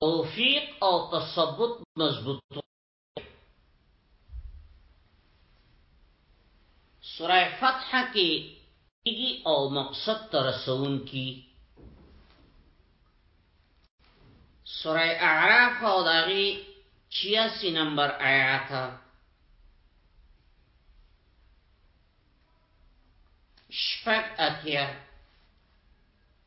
توفیق او تثبت مضبوط سوره فتح کې ایږي او مقصد تر رسون کی سوره اعراف او داغي 86 نمبر آیات شپږ اتیا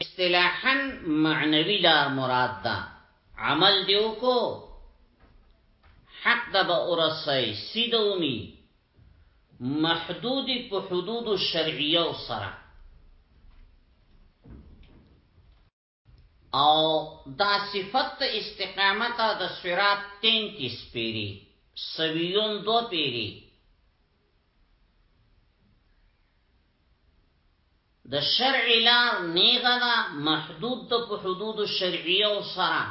اصطلاحا معنوی لار مراد ده عمل دیو کو حق ده به ورسای سیدومی محدود په حدود شرعیه سره او دا صفت ته استقامت د صراط 33 پیری سویون دو پیری د شرع لار نیغه دا محدود د په حدود شرعیه او سره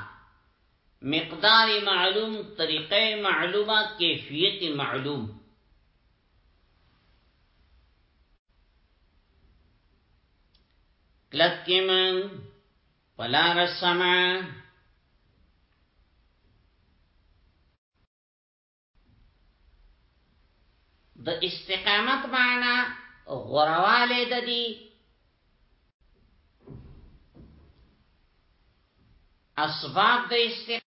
مقدار معلوم طریقه معلومه کیفیت معلوم کلک کې من پلار سما د استقامت معنا غرواله د دې اسباب د استقامت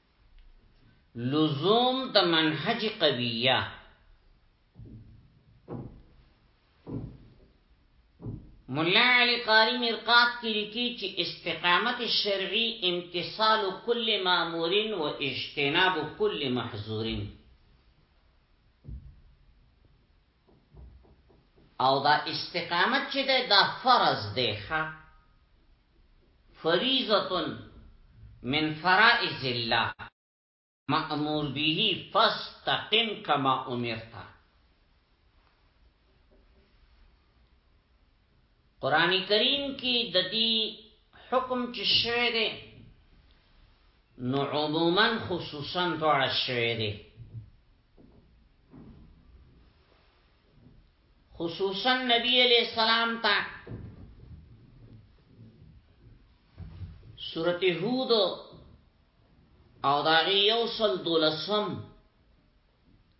لزوم د منهج قویه مولا علی قاری مرقات کې لیکي چې استقامت شرعي امتصال کل مامور و اجتناب کل محظور او دا استقامت چې ده دا فرض دی ښه فریضتن من فرائض الله مأمور به فاستقم کما امرتا قران کریم کې د دې حکم چې شوی دی نو عموما خصوصا دواړه شوی دی خصوصا نبی علیہ السلام تا سورت هود او داغی یو سل دولسم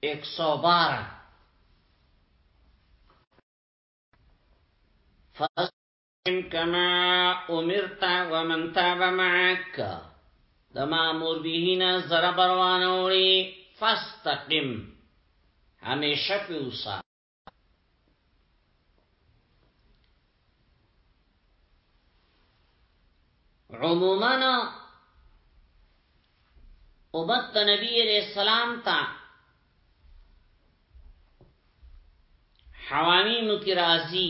ایک سو بارہ فس کما امرت ومن تاب معك د مامور بهینا زره بروانه وړي فاستقم همیشه پیوسا عموما امت نبی علیہ السلام تا حوامی مکی رازی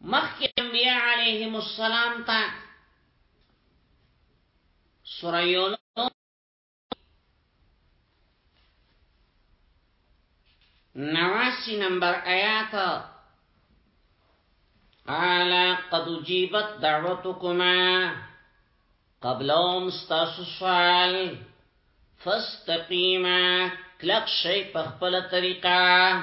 مخکې انبیاء علیهم السلام تا سوره یونس نواسی نمبر آیات قال قد جیبت دعوتکما قبلهم ستاسو سوال فاستقیما کلک شی پخپل طریقه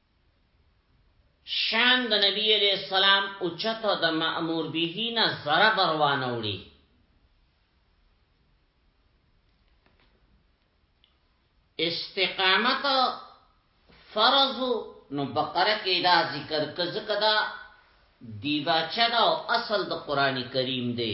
شان د نبی علیه السلام اوچت او د مأمور به نه زره بروانه وړي استقامت فرض نو بقره کې دا ذکر کزه کدا دیباچه دا او اصل د قران کریم دی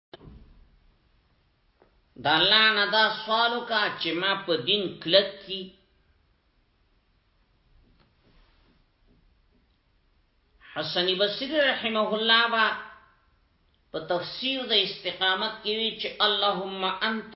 د الله نه دا سوال وکړه چې ما په دین کلک کی حسن بصری رحمه الله با په تفسیر د استقامت کې وی چې اللهم انت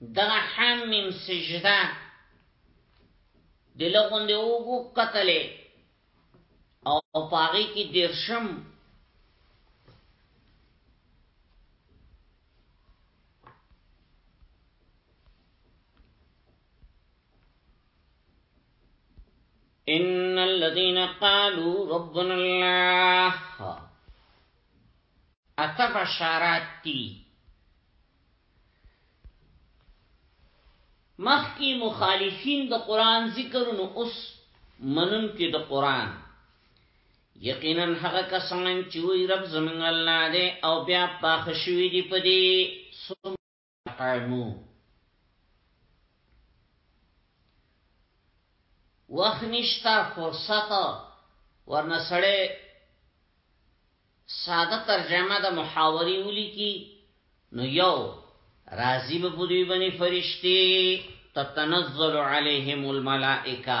دغه حمیم سجده دله غوندې وګو قتلې او پاغي کې دیرشم ان الذين قالوا ربنا الله اته بشارات دي مخکې مخالفین د قران ذکر نو اوس منن کې د قران یقینا هغه کسان چې وی رب زمنګ الله دې او بیا پاخ شوی دی پدې قائمو وخت نشتا فرصت ورنه سړی ساده ترجمه د محاوري ولي کی نو یو راضی به پدوی بنی فرشتي تتنزل علیهم الملائکه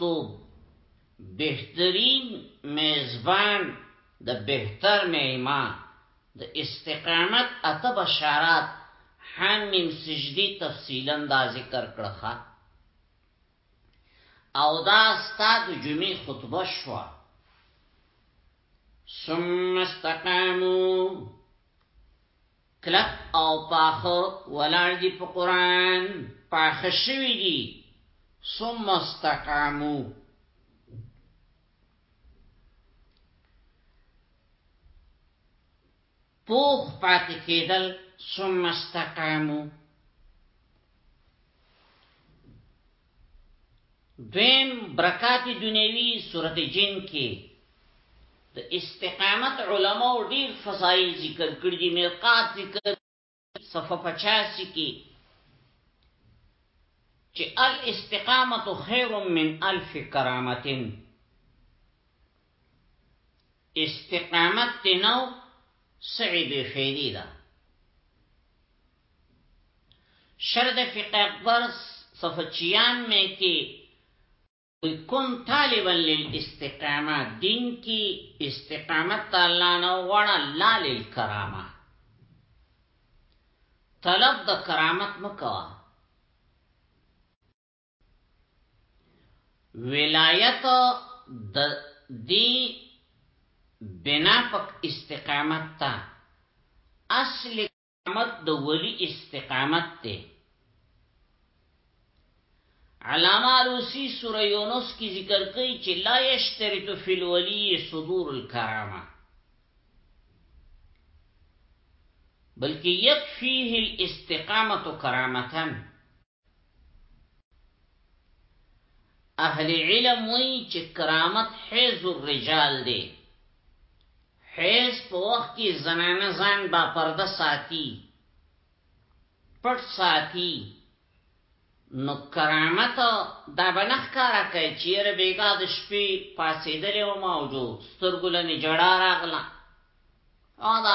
تو بهترین میزبان د بهتر میما د استقامت اته بشارات حمیم سجدی تفصیلا دا ذکر کړخه او دا ستاد جمعی خطبه شو ثم استقامو کلک او پاخه ولاړ دي په قرآن پاخه شوي دي ثم استقامو پوخ پاتې کېدل ثم استقامو دویم برکات دنیوی سورت جن کې د استقامت علماء ډیر فضایل ذکر کړی دي مرقات ذکر صفه 85 کې چې الاستقامت خیر من الف کرامتن استقامت دی نه و سعی بی فیدی ده شر د فقه اکبر صفحه 96 کې کن طالبا للاستقامه دین کې استقامت الله نه وړه لا للکرامه طلب د کرامت مکوا ولایت د دی بنا پک استقامت تا اصل استقامت د ولی استقامت ته علامه روسی سوره یونس کی ذکر کوي چې لا یشترط فی الولی صدور الکرامه بلکې یکفیه الاستقامت کرامتن اهل علم وی چې کرامت حیز الرجال دی حیز په وخت کې زنانه ځان با پرده ساتي پټ ساتي نو کرامت دا بنخ کارا کوي چې ر بیګا د شپې پاسېدلې و ما او جو سترګو لنی جړا راغله او دا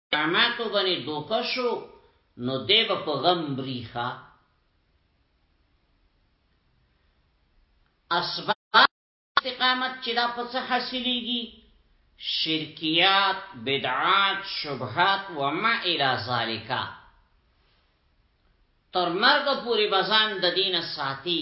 تڼاکو غني دوکه شو نو دی به په غم مري ښا اسباب استقامت چې دا په څه حاصلېږي شرکیات بدعات شبهات وما الى ذالک تر مرګ پورې بزان د دین ساتي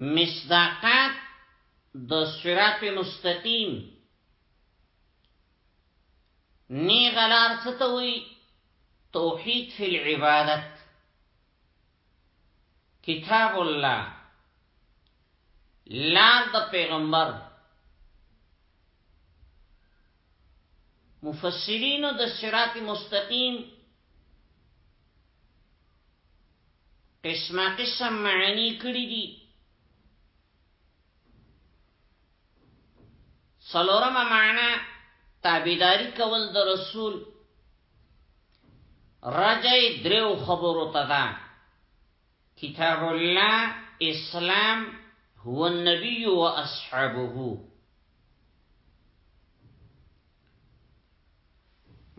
مصداقات د صراط مستقیم نی غلار ستوي توحید فی العبادت کتاب الله لار د پیغمبر مفسرینو د صراط مستقیم قسمه قسم معنی کړی دي سلورم معنا تابیداری کول د رسول رجای دریو خبرو تدا کتاب الله اسلام هو النبي واصحابه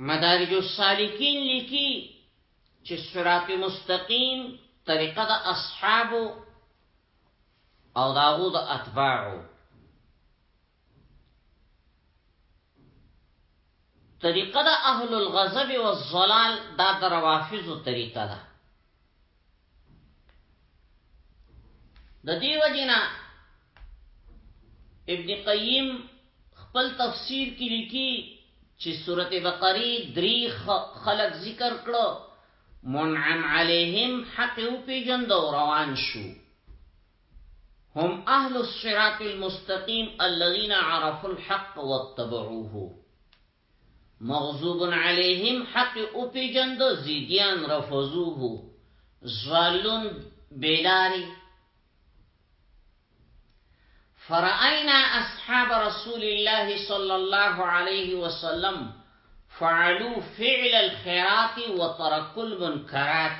مدارج السالکین لیکي چې صراط مستقیم طریقه د اصحابو او داغو د اتباعو طریقه دا اهل الغضب والظلال دا در وافظو طریقه دا د دیو جنا ابن قیم خپل تفسیر کې لیکي چې سورته بقره دری خلق ذکر کړو منعم علیهم حق او پیجن دو روان شو هم اهل الصراط المستقیم الذين عرفوا الحق واتبعوه مغضوب علیهم حق او پیجند زیدیان رفضوه ظالون بیلاری فرأينا أصحاب رسول الله صلى الله عليه وسلم فعلوا فعل الخيرات وتركوا المنكرات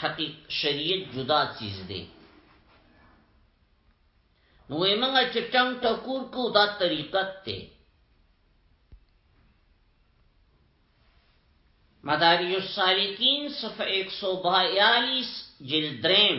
حقیق شریعت جدا چیز دی نو موږ چې ټنګ ټکور کو دا طریقت ته مداری السالکین صفحه 142 جلد دریم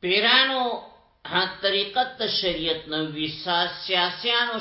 پیرانو ها طریقت شریعت نو ویسا سیاسیانو